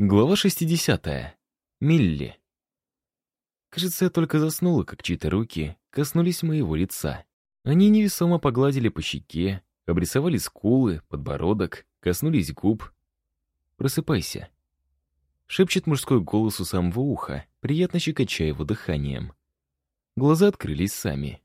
Глава 60. Милли. Кажется, я только заснула, как чьи-то руки коснулись моего лица. Они невесомо погладили по щеке, обрисовали скулы, подбородок, коснулись губ. «Просыпайся», — шепчет мужской голос у самого уха, приятно щекоча его дыханием. Глаза открылись сами.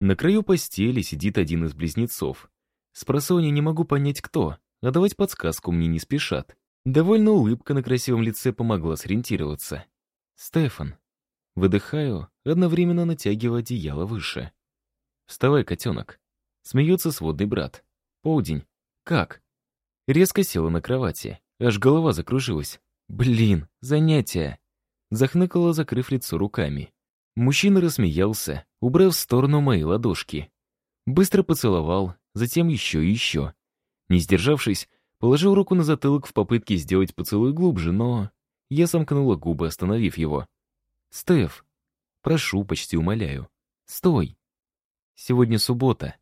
На краю постели сидит один из близнецов. С не могу понять, кто, а давать подсказку мне не спешат. Довольно улыбка на красивом лице помогла сориентироваться. «Стефан». Выдыхаю, одновременно натягивая одеяло выше. «Вставай, котенок». Смеется сводный брат. «Полдень. Как?» Резко села на кровати, аж голова закружилась. «Блин, занятия!» Захныкала, закрыв лицо руками. Мужчина рассмеялся, убрав в сторону мои ладошки. Быстро поцеловал, затем еще и еще. Не сдержавшись, Положил руку на затылок в попытке сделать поцелуй глубже, но... Я сомкнула губы, остановив его. «Стеф, прошу, почти умоляю. Стой!» «Сегодня суббота».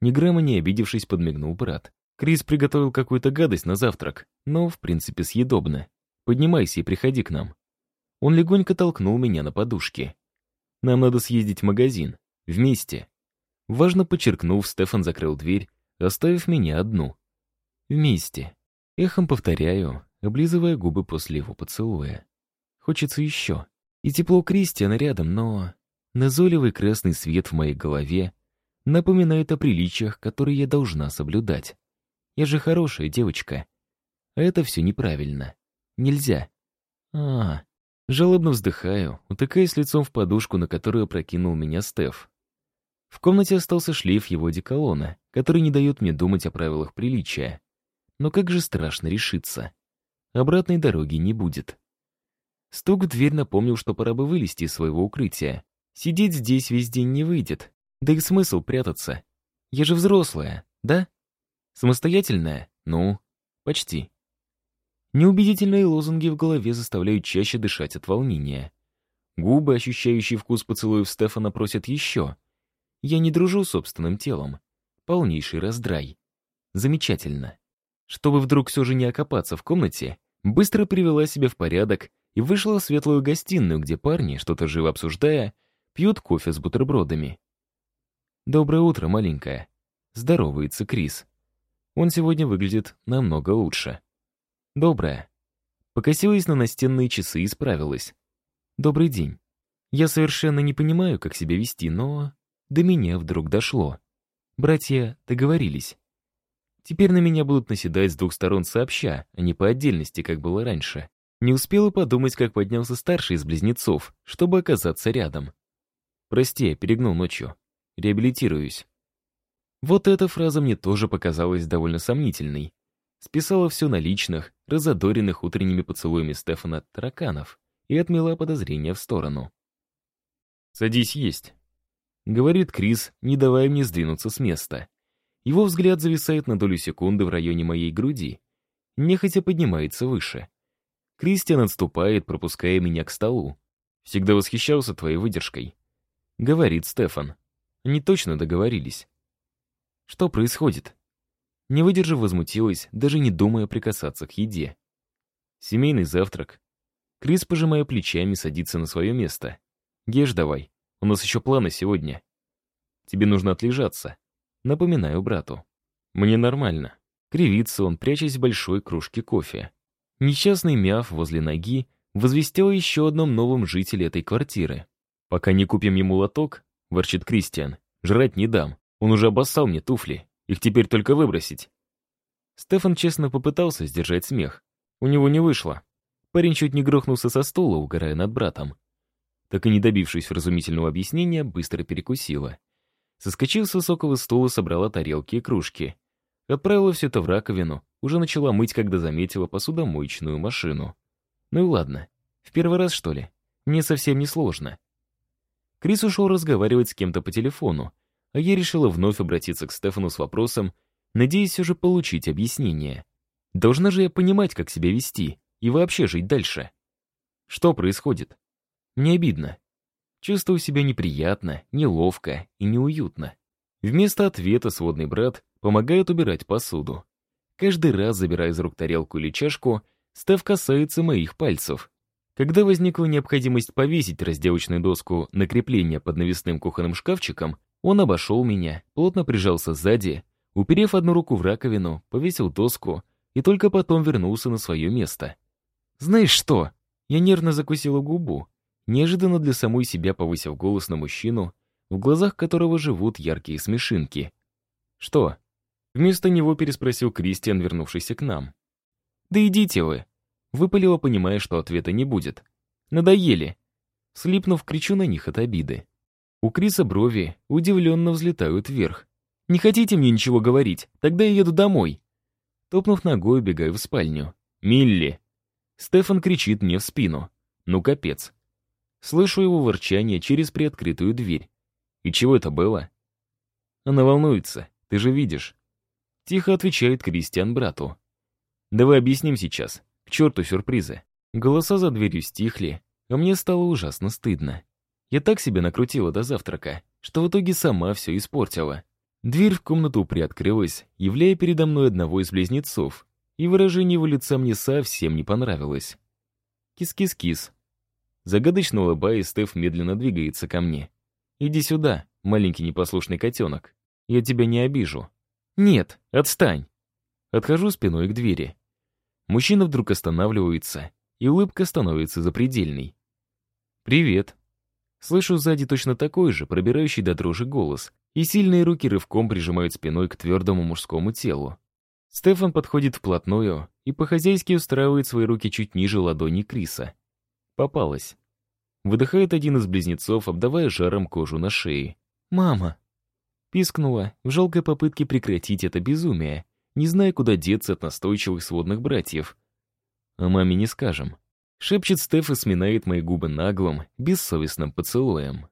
Ни не обидевшись, подмигнул брат. Крис приготовил какую-то гадость на завтрак, но, в принципе, съедобно. Поднимайся и приходи к нам. Он легонько толкнул меня на подушке. Нам надо съездить в магазин. Вместе. Важно подчеркнув, Стефан закрыл дверь, оставив меня одну. Вместе. Эхом повторяю, облизывая губы после его поцелуя. Хочется еще. И тепло Кристиана рядом, но... Назойливый красный свет в моей голове напоминает о приличиях, которые я должна соблюдать. Я же хорошая девочка. А это все неправильно. Нельзя. А, Жалобно вздыхаю, утыкаясь лицом в подушку, на которую опрокинул меня Стеф. В комнате остался шлейф его деколона, который не дает мне думать о правилах приличия. Но как же страшно решиться. Обратной дороги не будет. Стук в дверь напомнил, что пора бы вылезти из своего укрытия. Сидеть здесь весь день не выйдет. Да и смысл прятаться. Я же взрослая, да? Самостоятельная? Ну, почти. Неубедительные лозунги в голове заставляют чаще дышать от волнения. Губы, ощущающие вкус поцелуев Стефана, просят еще. Я не дружу собственным телом. Полнейший раздрай. Замечательно. Чтобы вдруг все же не окопаться в комнате, быстро привела себя в порядок и вышла в светлую гостиную, где парни, что-то живо обсуждая, пьют кофе с бутербродами. «Доброе утро, маленькая», — здоровается Крис. Он сегодня выглядит намного лучше. «Доброе». Покосилась на настенные часы и справилась. «Добрый день. Я совершенно не понимаю, как себя вести, но до меня вдруг дошло. Братья договорились. Теперь на меня будут наседать с двух сторон сообща, а не по отдельности, как было раньше. Не успела подумать, как поднялся старший из близнецов, чтобы оказаться рядом. «Прости, перегнул ночью. Реабилитируюсь». Вот эта фраза мне тоже показалась довольно сомнительной. Списала все на личных, разодоренных утренними поцелуями Стефана тараканов и отмела подозрения в сторону. «Садись есть», — говорит Крис, не давая мне сдвинуться с места. Его взгляд зависает на долю секунды в районе моей груди. Нехотя поднимается выше. Кристиан отступает, пропуская меня к столу. «Всегда восхищался твоей выдержкой», — говорит Стефан. Они точно договорились. Что происходит? Не выдержав, возмутилась, даже не думая прикасаться к еде. Семейный завтрак. Крис, пожимая плечами, садится на свое место. Ешь давай, у нас еще планы сегодня. Тебе нужно отлежаться. Напоминаю брату. Мне нормально. Кривится он, прячась в большой кружке кофе. Несчастный мяв возле ноги возвестил еще одном новом жителе этой квартиры. «Пока не купим ему лоток», — ворчит Кристиан, — «жрать не дам. Он уже обоссал мне туфли. Их теперь только выбросить». Стефан честно попытался сдержать смех. У него не вышло. Парень чуть не грохнулся со стула, угорая над братом. Так и не добившись вразумительного объяснения, быстро перекусила. Соскочив с высокого стула, собрала тарелки и кружки. Отправила все это в раковину, уже начала мыть, когда заметила посудомоечную машину. Ну и ладно, в первый раз, что ли? Мне совсем не сложно. Крис ушел разговаривать с кем-то по телефону, а я решила вновь обратиться к Стефану с вопросом, надеясь все же получить объяснение. Должна же я понимать, как себя вести и вообще жить дальше. Что происходит? Мне обидно. Чувствую себя неприятно, неловко и неуютно. Вместо ответа сводный брат помогает убирать посуду. Каждый раз, забирая из рук тарелку или чашку, Стеф касается моих пальцев. Когда возникла необходимость повесить разделочную доску на крепление под навесным кухонным шкафчиком, он обошел меня, плотно прижался сзади, уперев одну руку в раковину, повесил доску и только потом вернулся на свое место. «Знаешь что?» Я нервно закусила губу, неожиданно для самой себя повысив голос на мужчину, в глазах которого живут яркие смешинки. «Что?» Вместо него переспросил Кристиан, вернувшийся к нам. «Да идите вы!» Выпалила, понимая, что ответа не будет. «Надоели!» Слипнув, кричу на них от обиды. У Криса брови удивленно взлетают вверх. «Не хотите мне ничего говорить? Тогда я еду домой!» Топнув ногой, убегаю в спальню. «Милли!» Стефан кричит мне в спину. «Ну, капец!» Слышу его ворчание через приоткрытую дверь. «И чего это было?» Она волнуется, ты же видишь. Тихо отвечает Кристиан брату. Давай объясним сейчас. К черту сюрпризы. Голоса за дверью стихли, а мне стало ужасно стыдно. Я так себе накрутила до завтрака, что в итоге сама все испортила. Дверь в комнату приоткрылась, являя передо мной одного из близнецов, и выражение его лица мне совсем не понравилось. Кис-кис-кис. Загадочно улыбаясь, Стеф медленно двигается ко мне. «Иди сюда, маленький непослушный котенок. Я тебя не обижу». «Нет, отстань!» Отхожу спиной к двери. Мужчина вдруг останавливается, и улыбка становится запредельной. «Привет». Слышу сзади точно такой же, пробирающий до дрожи голос, и сильные руки рывком прижимают спиной к твердому мужскому телу. Стефан подходит вплотную и по-хозяйски устраивает свои руки чуть ниже ладони Криса. Попалась. Выдыхает один из близнецов, обдавая жаром кожу на шее. «Мама!» Пискнула в жалкой попытке прекратить это безумие, не зная, куда деться от настойчивых сводных братьев. «О маме не скажем», — шепчет Стеф и сминает мои губы наглым, бессовестным поцелуем.